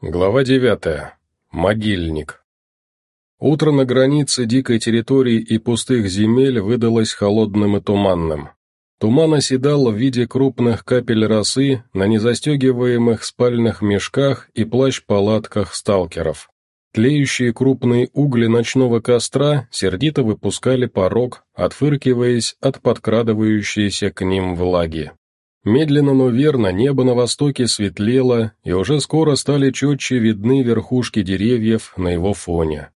Глава 9. Могильник. Утро на границе дикой территории и пустых земель выдалось холодным и туманным. Туман оседал в виде крупных капель росы на незастегиваемых спальных мешках и плащ-палатках сталкеров. Тлеющие крупные угли ночного костра сердито выпускали порог, отфыркиваясь от подкрадывающейся к ним влаги. Медленно, но верно небо на востоке светлело, и уже скоро стали четче видны верхушки деревьев на его фоне.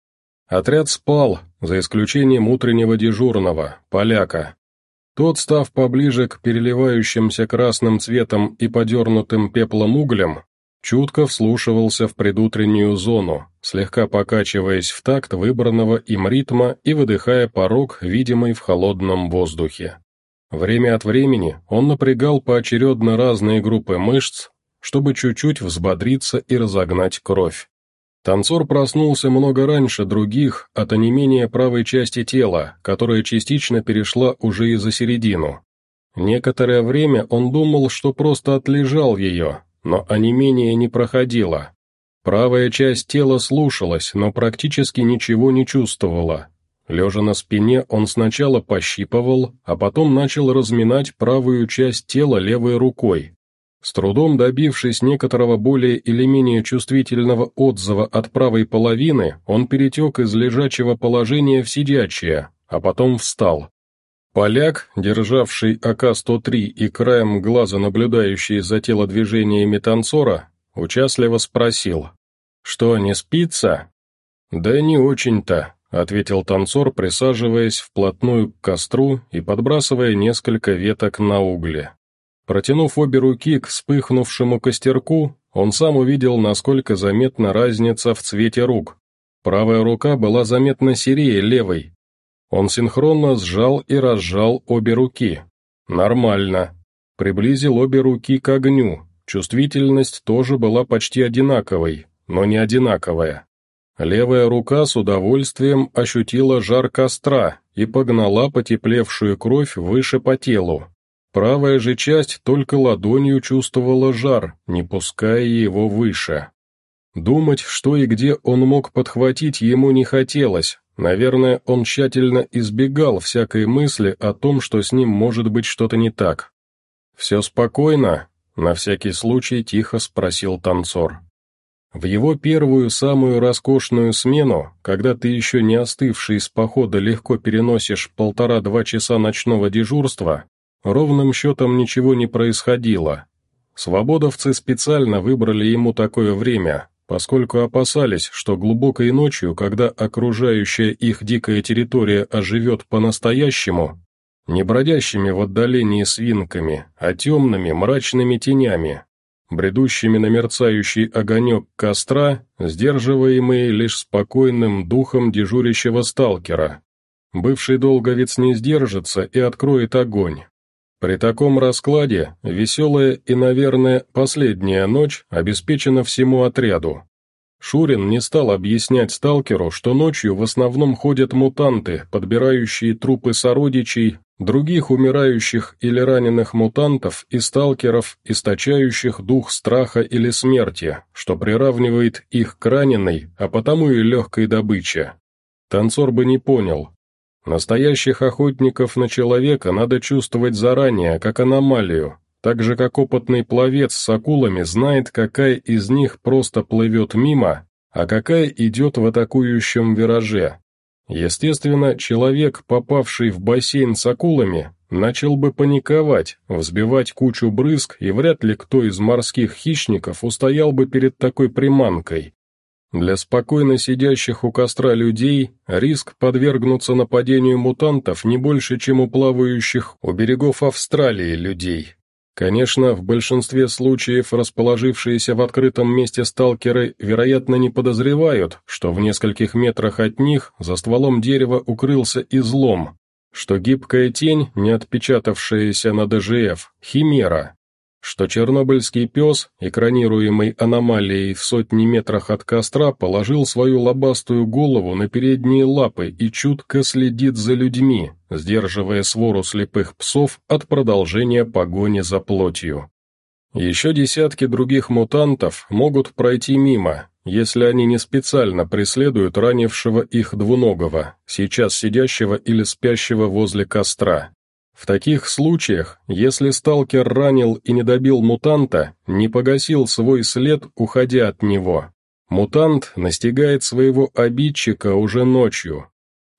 Отряд спал, за исключением утреннего дежурного, поляка. Тот, став поближе к переливающимся красным цветом и подернутым пеплом углям, чутко вслушивался в предутреннюю зону, слегка покачиваясь в такт выбранного им ритма и выдыхая порог, видимый в холодном воздухе. Время от времени он напрягал поочередно разные группы мышц, чтобы чуть-чуть взбодриться и разогнать кровь. Танцор проснулся много раньше других от онемения правой части тела, которая частично перешла уже и за середину. Некоторое время он думал, что просто отлежал ее, но онемение не проходило. Правая часть тела слушалась, но практически ничего не чувствовала, Лежа на спине, он сначала пощипывал, а потом начал разминать правую часть тела левой рукой. С трудом добившись некоторого более или менее чувствительного отзыва от правой половины, он перетек из лежачего положения в сидячее, а потом встал. Поляк, державший АК-103 и краем глаза наблюдающий за телодвижениями танцора, участливо спросил. «Что, не спится?» «Да не очень-то», ответил танцор, присаживаясь вплотную к костру и подбрасывая несколько веток на угли. Протянув обе руки к вспыхнувшему костерку, он сам увидел, насколько заметна разница в цвете рук. Правая рука была заметно серее левой. Он синхронно сжал и разжал обе руки. Нормально. Приблизил обе руки к огню. Чувствительность тоже была почти одинаковой, но не одинаковая. Левая рука с удовольствием ощутила жар костра и погнала потеплевшую кровь выше по телу. Правая же часть только ладонью чувствовала жар, не пуская его выше. Думать, что и где он мог подхватить, ему не хотелось. Наверное, он тщательно избегал всякой мысли о том, что с ним может быть что-то не так. «Все спокойно?» — на всякий случай тихо спросил танцор. В его первую самую роскошную смену, когда ты еще не остывший из похода легко переносишь полтора-два часа ночного дежурства, ровным счетом ничего не происходило. Свободовцы специально выбрали ему такое время, поскольку опасались, что глубокой ночью, когда окружающая их дикая территория оживет по-настоящему, не бродящими в отдалении свинками, а темными мрачными тенями, бредущими на мерцающий огонек костра, сдерживаемые лишь спокойным духом дежурящего сталкера. Бывший долговец не сдержится и откроет огонь. При таком раскладе веселая и, наверное, последняя ночь обеспечена всему отряду. Шурин не стал объяснять сталкеру, что ночью в основном ходят мутанты, подбирающие трупы сородичей, других умирающих или раненых мутантов и сталкеров, источающих дух страха или смерти, что приравнивает их к раненой, а потому и легкой добыче. Танцор бы не понял. Настоящих охотников на человека надо чувствовать заранее, как аномалию, так же как опытный пловец с акулами знает, какая из них просто плывет мимо, а какая идет в атакующем вираже. Естественно, человек, попавший в бассейн с акулами, начал бы паниковать, взбивать кучу брызг, и вряд ли кто из морских хищников устоял бы перед такой приманкой. Для спокойно сидящих у костра людей риск подвергнуться нападению мутантов не больше, чем у плавающих у берегов Австралии людей. Конечно, в большинстве случаев расположившиеся в открытом месте сталкеры, вероятно, не подозревают, что в нескольких метрах от них за стволом дерева укрылся излом, что гибкая тень, не отпечатавшаяся на ДЖФ, химера, что чернобыльский пес, экранируемый аномалией в сотни метрах от костра, положил свою лобастую голову на передние лапы и чутко следит за людьми, сдерживая свору слепых псов от продолжения погони за плотью. Еще десятки других мутантов могут пройти мимо, если они не специально преследуют ранившего их двуногого, сейчас сидящего или спящего возле костра. В таких случаях, если сталкер ранил и не добил мутанта, не погасил свой след, уходя от него, мутант настигает своего обидчика уже ночью.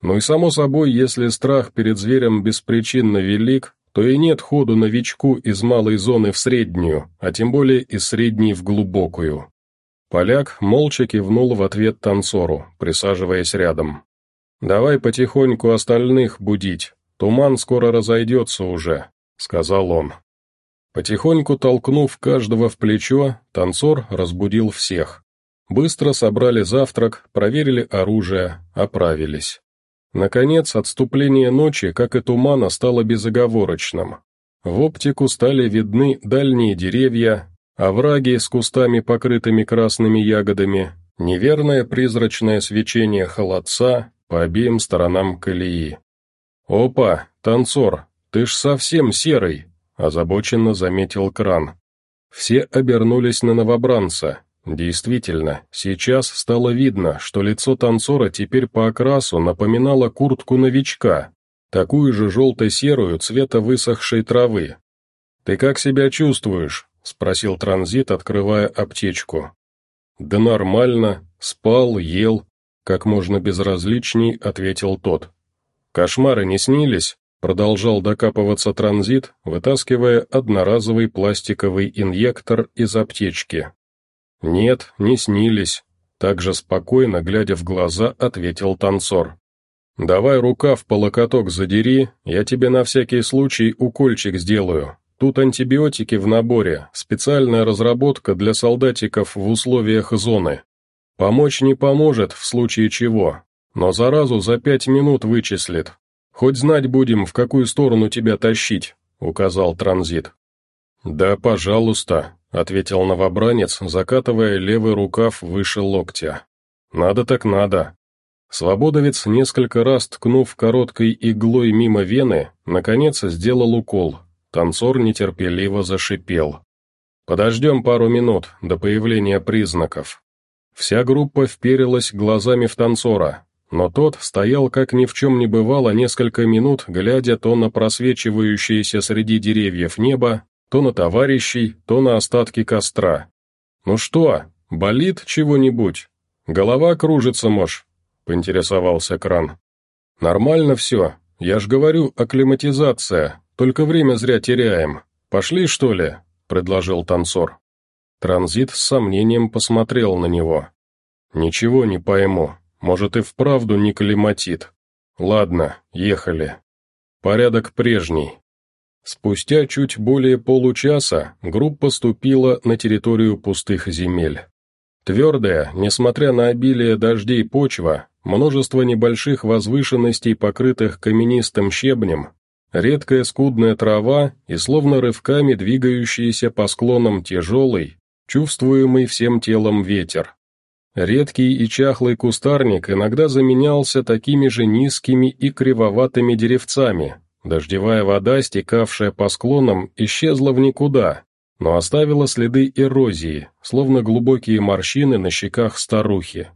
Ну и само собой, если страх перед зверем беспричинно велик, то и нет ходу новичку из малой зоны в среднюю, а тем более из средней в глубокую. Поляк молча кивнул в ответ танцору, присаживаясь рядом. «Давай потихоньку остальных будить, туман скоро разойдется уже», — сказал он. Потихоньку толкнув каждого в плечо, танцор разбудил всех. Быстро собрали завтрак, проверили оружие, оправились. Наконец, отступление ночи, как и тумана, стало безоговорочным. В оптику стали видны дальние деревья, овраги с кустами, покрытыми красными ягодами, неверное призрачное свечение холодца по обеим сторонам колеи. «Опа, танцор, ты ж совсем серый!» – озабоченно заметил кран. Все обернулись на новобранца, Действительно, сейчас стало видно, что лицо танцора теперь по окрасу напоминало куртку новичка, такую же желто-серую цвета высохшей травы. «Ты как себя чувствуешь?» — спросил транзит, открывая аптечку. «Да нормально, спал, ел», — как можно безразличней ответил тот. «Кошмары не снились?» — продолжал докапываться транзит, вытаскивая одноразовый пластиковый инъектор из аптечки. «Нет, не снились», — также спокойно, глядя в глаза, ответил танцор. «Давай рукав по локоток задери, я тебе на всякий случай укольчик сделаю. Тут антибиотики в наборе, специальная разработка для солдатиков в условиях зоны. Помочь не поможет, в случае чего, но заразу за пять минут вычислит. Хоть знать будем, в какую сторону тебя тащить», — указал транзит. «Да, пожалуйста», — ответил новобранец, закатывая левый рукав выше локтя. «Надо так надо». Свободовец, несколько раз ткнув короткой иглой мимо вены, наконец сделал укол. Танцор нетерпеливо зашипел. «Подождем пару минут до появления признаков». Вся группа вперилась глазами в танцора, но тот стоял как ни в чем не бывало несколько минут, глядя то на просвечивающееся среди деревьев небо, то на товарищей, то на остатки костра. «Ну что, болит чего-нибудь? Голова кружится, мож?» — поинтересовался Кран. «Нормально все. Я ж говорю, акклиматизация. Только время зря теряем. Пошли, что ли?» — предложил танцор. Транзит с сомнением посмотрел на него. «Ничего не пойму. Может, и вправду не климатит. Ладно, ехали. Порядок прежний. Спустя чуть более получаса группа ступила на территорию пустых земель. Твердая, несмотря на обилие дождей почва, множество небольших возвышенностей, покрытых каменистым щебнем, редкая скудная трава и словно рывками двигающийся по склонам тяжелый, чувствуемый всем телом ветер. Редкий и чахлый кустарник иногда заменялся такими же низкими и кривоватыми деревцами, Дождевая вода, стекавшая по склонам, исчезла в никуда, но оставила следы эрозии, словно глубокие морщины на щеках старухи.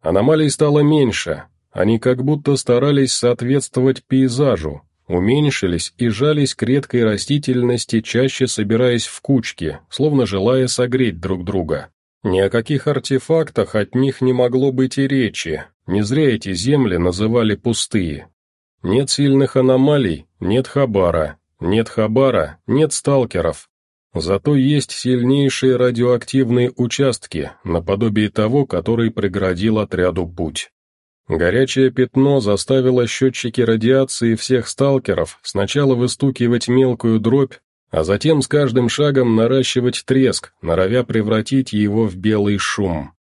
Аномалий стало меньше, они как будто старались соответствовать пейзажу, уменьшились и жались к редкой растительности, чаще собираясь в кучки, словно желая согреть друг друга. Ни о каких артефактах от них не могло быть и речи, не зря эти земли называли пустые. Нет сильных аномалий, нет хабара, нет хабара, нет сталкеров. Зато есть сильнейшие радиоактивные участки, наподобие того, который преградил отряду путь. Горячее пятно заставило счетчики радиации всех сталкеров сначала выстукивать мелкую дробь, а затем с каждым шагом наращивать треск, норовя превратить его в белый шум.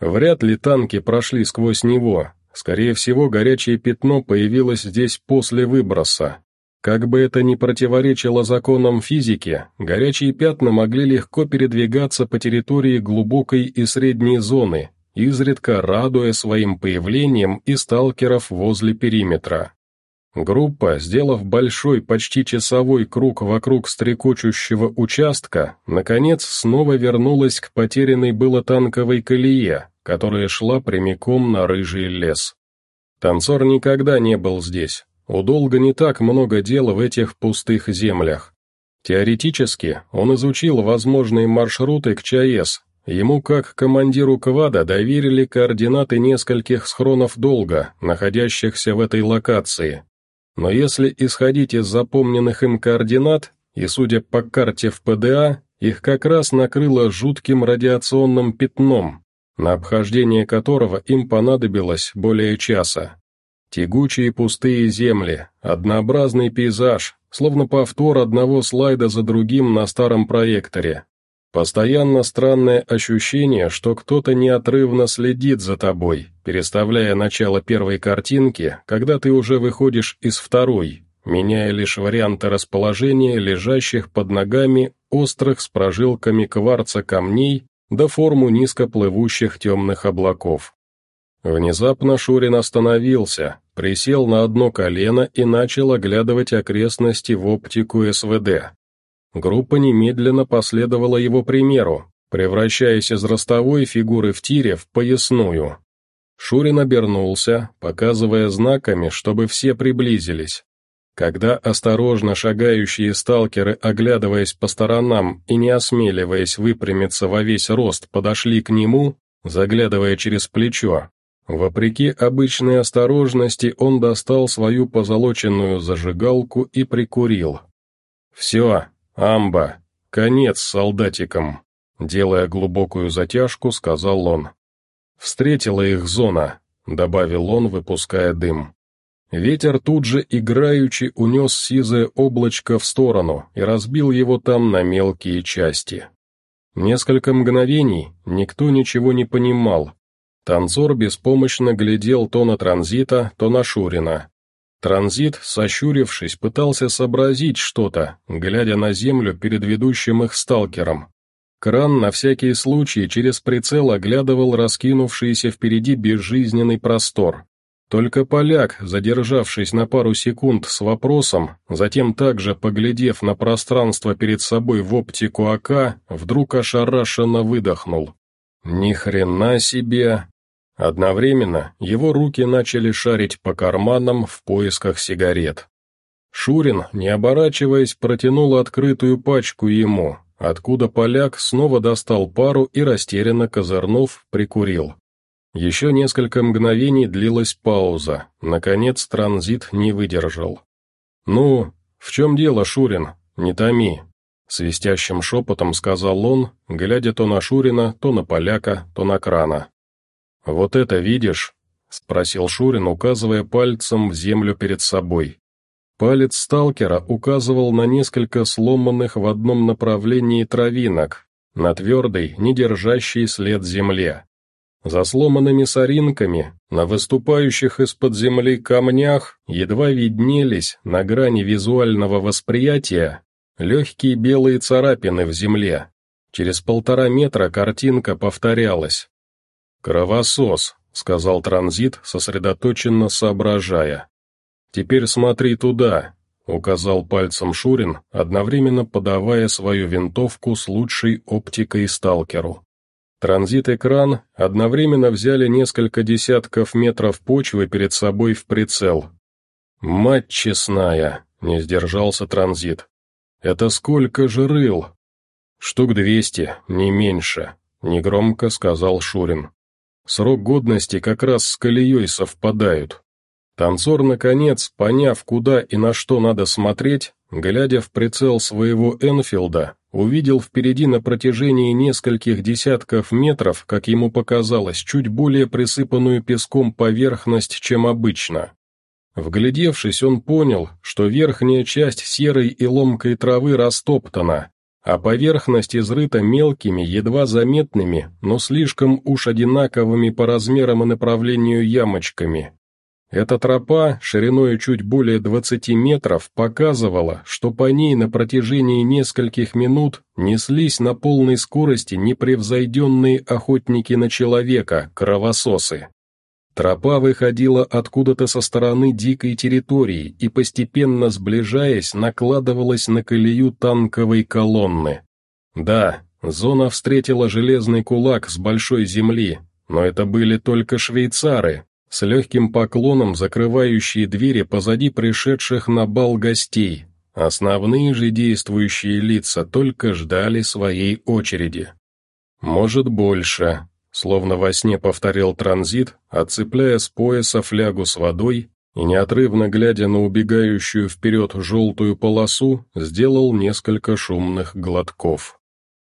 Вряд ли танки прошли сквозь него, скорее всего горячее пятно появилось здесь после выброса, как бы это ни противоречило законам физики, горячие пятна могли легко передвигаться по территории глубокой и средней зоны, изредка радуя своим появлением и сталкеров возле периметра. Группа, сделав большой, почти часовой круг вокруг стрекочущего участка, наконец снова вернулась к потерянной было танковой колее, которая шла прямиком на рыжий лес. Танцор никогда не был здесь. У Долга не так много дела в этих пустых землях. Теоретически, он изучил возможные маршруты к ЧАЭС. Ему, как командиру квада, доверили координаты нескольких схронов Долга, находящихся в этой локации, но если исходить из запомненных им координат, и судя по карте в ПДА, их как раз накрыло жутким радиационным пятном, на обхождение которого им понадобилось более часа. Тягучие пустые земли, однообразный пейзаж, словно повтор одного слайда за другим на старом проекторе. Постоянно странное ощущение, что кто-то неотрывно следит за тобой, переставляя начало первой картинки, когда ты уже выходишь из второй, меняя лишь варианты расположения лежащих под ногами острых с прожилками кварца камней до форму низкоплывущих темных облаков. Внезапно Шурин остановился, присел на одно колено и начал оглядывать окрестности в оптику СВД. Группа немедленно последовала его примеру, превращаясь из ростовой фигуры в тире в поясную. Шурин обернулся, показывая знаками, чтобы все приблизились. Когда осторожно шагающие сталкеры, оглядываясь по сторонам и не осмеливаясь выпрямиться во весь рост, подошли к нему, заглядывая через плечо, вопреки обычной осторожности он достал свою позолоченную зажигалку и прикурил. «Все, «Амба! Конец солдатикам!» Делая глубокую затяжку, сказал он. «Встретила их зона», — добавил он, выпуская дым. Ветер тут же играючи унес сизое облачко в сторону и разбил его там на мелкие части. Несколько мгновений никто ничего не понимал. Танцор беспомощно глядел то на транзита, то на Шурина. Транзит, сощурившись, пытался сообразить что-то, глядя на землю перед ведущим их сталкером. Кран на всякий случай через прицел оглядывал раскинувшийся впереди безжизненный простор. Только поляк, задержавшись на пару секунд с вопросом, затем также поглядев на пространство перед собой в оптику АК, вдруг ошарашенно выдохнул. «Ни хрена себе! Одновременно его руки начали шарить по карманам в поисках сигарет. Шурин, не оборачиваясь, протянул открытую пачку ему, откуда поляк снова достал пару и, растерянно козырнув, прикурил. Еще несколько мгновений длилась пауза, наконец транзит не выдержал. «Ну, в чем дело, Шурин? Не томи», — свистящим шепотом сказал он, глядя то на Шурина, то на поляка, то на крана. «Вот это видишь?» — спросил Шурин, указывая пальцем в землю перед собой. Палец сталкера указывал на несколько сломанных в одном направлении травинок, на твердый, не держащий след земле. За сломанными соринками, на выступающих из-под земли камнях, едва виднелись, на грани визуального восприятия, легкие белые царапины в земле. Через полтора метра картинка повторялась. «Кровосос», — сказал транзит, сосредоточенно соображая. «Теперь смотри туда», — указал пальцем Шурин, одновременно подавая свою винтовку с лучшей оптикой сталкеру. Транзит-экран одновременно взяли несколько десятков метров почвы перед собой в прицел. «Мать честная!» — не сдержался транзит. «Это сколько же рыл?» «Штук двести, не меньше», — негромко сказал Шурин. Срок годности как раз с колеей совпадают. Танцор, наконец, поняв, куда и на что надо смотреть, глядя в прицел своего Энфилда, увидел впереди на протяжении нескольких десятков метров, как ему показалось, чуть более присыпанную песком поверхность, чем обычно. Вглядевшись, он понял, что верхняя часть серой и ломкой травы растоптана, а поверхность изрыта мелкими, едва заметными, но слишком уж одинаковыми по размерам и направлению ямочками. Эта тропа, шириной чуть более 20 метров, показывала, что по ней на протяжении нескольких минут неслись на полной скорости непревзойденные охотники на человека, кровососы. Тропа выходила откуда-то со стороны дикой территории и, постепенно сближаясь, накладывалась на колею танковой колонны. Да, зона встретила железный кулак с большой земли, но это были только швейцары, с легким поклоном закрывающие двери позади пришедших на бал гостей. Основные же действующие лица только ждали своей очереди. Может, больше, Словно во сне повторил транзит, отцепляя с пояса флягу с водой и, неотрывно глядя на убегающую вперед желтую полосу, сделал несколько шумных глотков.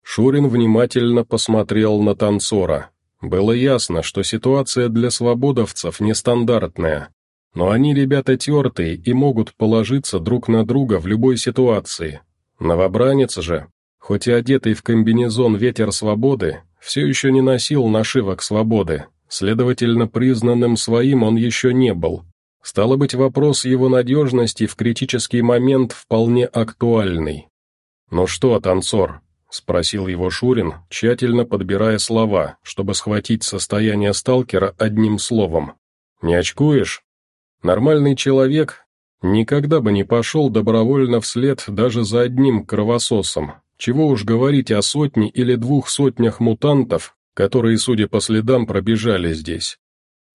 Шурин внимательно посмотрел на танцора. Было ясно, что ситуация для свободовцев нестандартная, но они ребята тертые и могут положиться друг на друга в любой ситуации. Новобранец же, хоть и одетый в комбинезон «Ветер свободы», все еще не носил нашивок свободы, следовательно, признанным своим он еще не был. Стало быть, вопрос его надежности в критический момент вполне актуальный. «Ну что, танцор?» — спросил его Шурин, тщательно подбирая слова, чтобы схватить состояние сталкера одним словом. «Не очкуешь?» Нормальный человек никогда бы не пошел добровольно вслед даже за одним кровососом, чего уж говорить о сотне или двух сотнях мутантов, которые, судя по следам, пробежали здесь.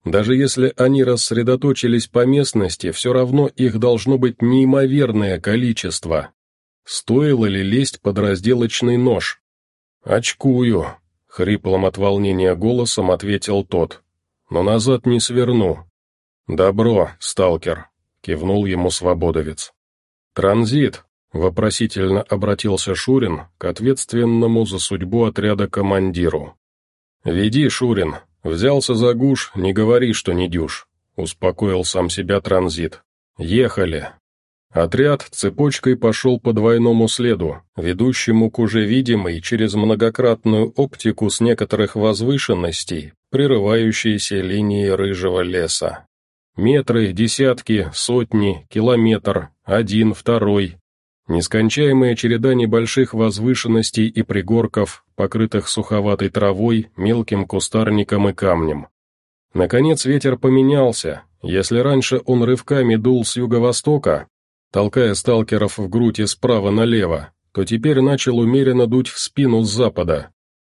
Даже если они рассредоточились по местности, все равно их должно быть неимоверное количество. Стоило ли лезть под разделочный нож? «Очкую», — хриплым от волнения голосом ответил тот. «Но назад не сверну». «Добро, сталкер», — кивнул ему свободовец. «Транзит», Вопросительно обратился Шурин к ответственному за судьбу отряда командиру. «Веди, Шурин, взялся за гуш, не говори, что не дюш», успокоил сам себя транзит. «Ехали». Отряд цепочкой пошел по двойному следу, ведущему к уже видимой через многократную оптику с некоторых возвышенностей, прерывающейся линии рыжего леса. Метры, десятки, сотни, километр, один, второй, Нескончаемая череда небольших возвышенностей и пригорков, покрытых суховатой травой, мелким кустарником и камнем. Наконец ветер поменялся, если раньше он рывками дул с юго-востока, толкая сталкеров в грудь справа налево, то теперь начал умеренно дуть в спину с запада.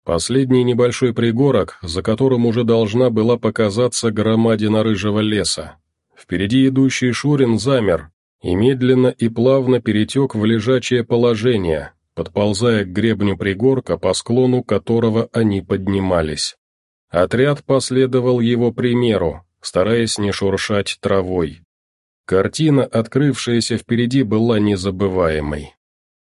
Последний небольшой пригорок, за которым уже должна была показаться громадина рыжего леса. Впереди идущий Шурин замер, и медленно и плавно перетек в лежачее положение, подползая к гребню пригорка, по склону которого они поднимались. Отряд последовал его примеру, стараясь не шуршать травой. Картина, открывшаяся впереди, была незабываемой.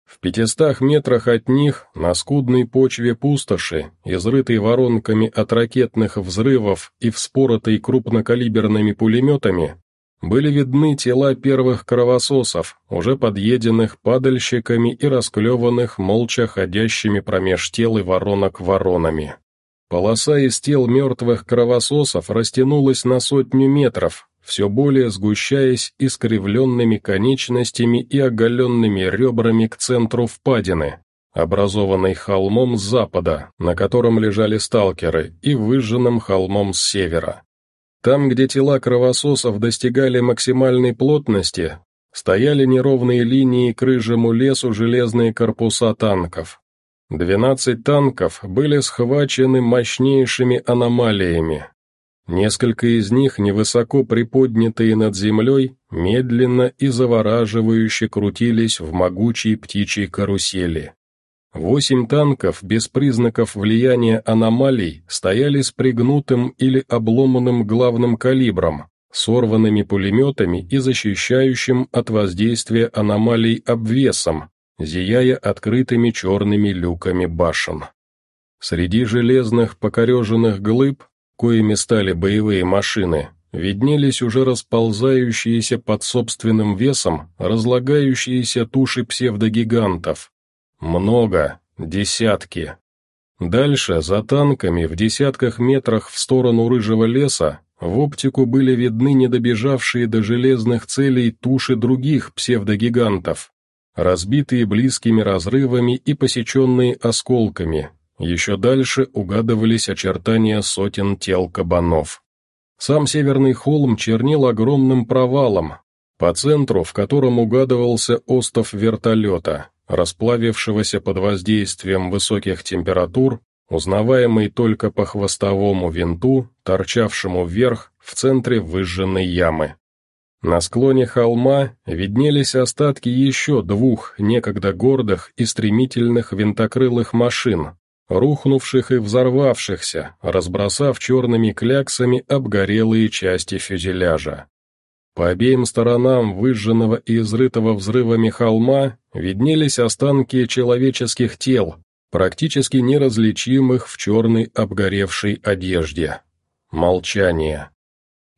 В пятистах метрах от них, на скудной почве пустоши, изрытой воронками от ракетных взрывов и вспоротой крупнокалиберными пулеметами, были видны тела первых кровососов, уже подъеденных падальщиками и расклеванных молча ходящими промеж тел и воронок воронами. Полоса из тел мертвых кровососов растянулась на сотню метров, все более сгущаясь искривленными конечностями и оголенными ребрами к центру впадины, образованной холмом с запада, на котором лежали сталкеры, и выжженным холмом с севера. Там, где тела кровососов достигали максимальной плотности, стояли неровные линии к рыжему лесу железные корпуса танков. Двенадцать танков были схвачены мощнейшими аномалиями. Несколько из них, невысоко приподнятые над землей, медленно и завораживающе крутились в могучей птичьей карусели. Восемь танков без признаков влияния аномалий стояли с пригнутым или обломанным главным калибром, сорванными пулеметами и защищающим от воздействия аномалий обвесом, зияя открытыми черными люками башен. Среди железных покореженных глыб, коими стали боевые машины, виднелись уже расползающиеся под собственным весом разлагающиеся туши псевдогигантов, много, десятки. Дальше, за танками, в десятках метрах в сторону рыжего леса, в оптику были видны недобежавшие до железных целей туши других псевдогигантов, разбитые близкими разрывами и посеченные осколками. Еще дальше угадывались очертания сотен тел кабанов. Сам северный холм чернел огромным провалом, по центру, в котором угадывался остов вертолета, расплавившегося под воздействием высоких температур, узнаваемый только по хвостовому винту, торчавшему вверх в центре выжженной ямы. На склоне холма виднелись остатки еще двух некогда гордых и стремительных винтокрылых машин, рухнувших и взорвавшихся, разбросав черными кляксами обгорелые части фюзеляжа. По обеим сторонам выжженного и изрытого взрывами холма виднелись останки человеческих тел, практически неразличимых в черной обгоревшей одежде. Молчание.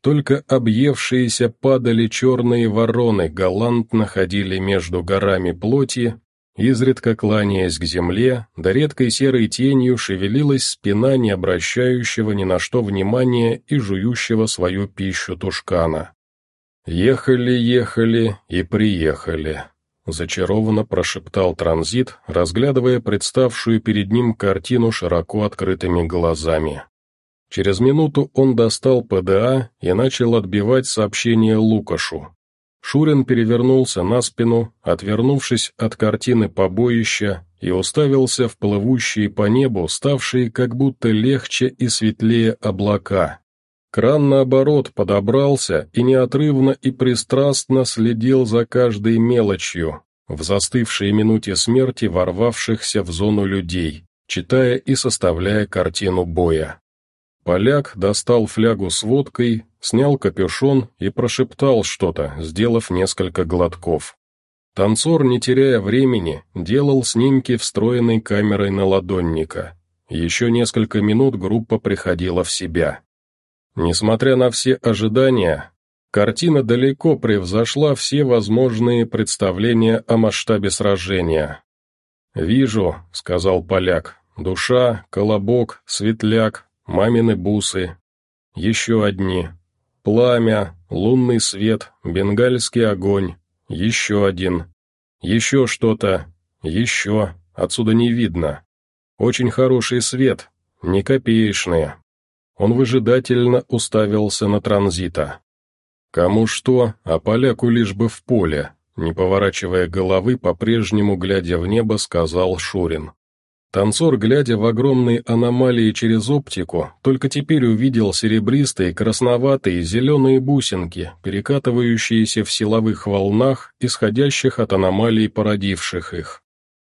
Только объевшиеся падали черные вороны галантно ходили между горами плоти, изредка кланяясь к земле, да редкой серой тенью шевелилась спина не обращающего ни на что внимания и жующего свою пищу тушкана. «Ехали, ехали и приехали», — зачарованно прошептал транзит, разглядывая представшую перед ним картину широко открытыми глазами. Через минуту он достал ПДА и начал отбивать сообщение Лукашу. Шурин перевернулся на спину, отвернувшись от картины побоища, и уставился в плывущие по небу, ставшие как будто легче и светлее облака. Кран, наоборот, подобрался и неотрывно и пристрастно следил за каждой мелочью, в застывшей минуте смерти ворвавшихся в зону людей, читая и составляя картину боя. Поляк достал флягу с водкой, снял капюшон и прошептал что-то, сделав несколько глотков. Танцор, не теряя времени, делал снимки встроенной камерой на ладонника. Еще несколько минут группа приходила в себя. Несмотря на все ожидания, картина далеко превзошла все возможные представления о масштабе сражения. «Вижу», — сказал поляк, — «душа, колобок, светляк, мамины бусы. Еще одни. Пламя, лунный свет, бенгальский огонь. Еще один. Еще что-то. Еще. Отсюда не видно. Очень хороший свет, не копеечные. Он выжидательно уставился на транзита. Кому что, а поляку лишь бы в поле, не поворачивая головы, по-прежнему глядя в небо, сказал Шурин. Танцор, глядя в огромные аномалии через оптику, только теперь увидел серебристые, красноватые, зеленые бусинки, перекатывающиеся в силовых волнах, исходящих от аномалий, породивших их.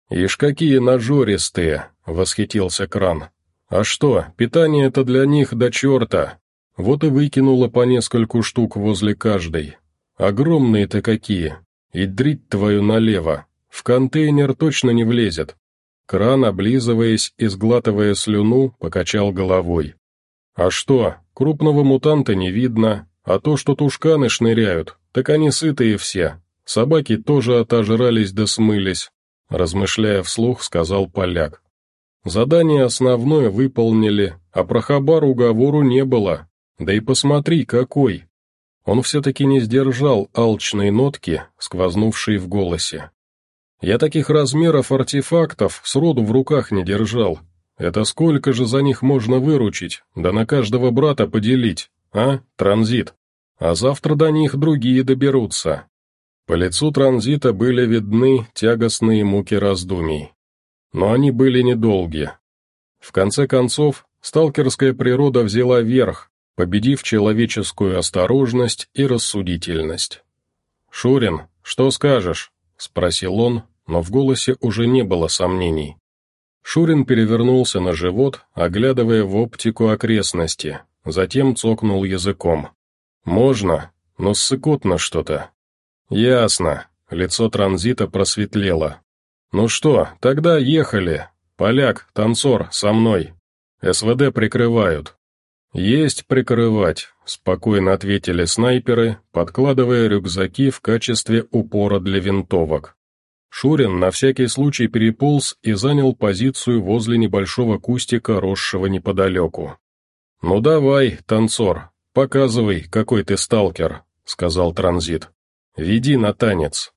«Ишь какие нажористые!» — восхитился Кран. А что, питание-то для них до черта. Вот и выкинула по нескольку штук возле каждой. Огромные-то какие. И дрить твою налево. В контейнер точно не влезет. Кран, облизываясь и сглатывая слюну, покачал головой. А что, крупного мутанта не видно, а то, что тушканы шныряют, так они сытые все. Собаки тоже отожрались да смылись, размышляя вслух, сказал поляк. Задание основное выполнили, а про хабар уговору не было. Да и посмотри, какой. Он все-таки не сдержал алчной нотки, сквознувшей в голосе. Я таких размеров артефактов сроду в руках не держал. Это сколько же за них можно выручить, да на каждого брата поделить, а, транзит? А завтра до них другие доберутся. По лицу транзита были видны тягостные муки раздумий но они были недолги. В конце концов, сталкерская природа взяла верх, победив человеческую осторожность и рассудительность. «Шурин, что скажешь?» — спросил он, но в голосе уже не было сомнений. Шурин перевернулся на живот, оглядывая в оптику окрестности, затем цокнул языком. «Можно, но ссыкотно что-то». «Ясно», — лицо транзита просветлело. «Ну что, тогда ехали. Поляк, танцор, со мной. СВД прикрывают». «Есть прикрывать», — спокойно ответили снайперы, подкладывая рюкзаки в качестве упора для винтовок. Шурин на всякий случай переполз и занял позицию возле небольшого кустика, росшего неподалеку. «Ну давай, танцор, показывай, какой ты сталкер», — сказал транзит. «Веди на танец».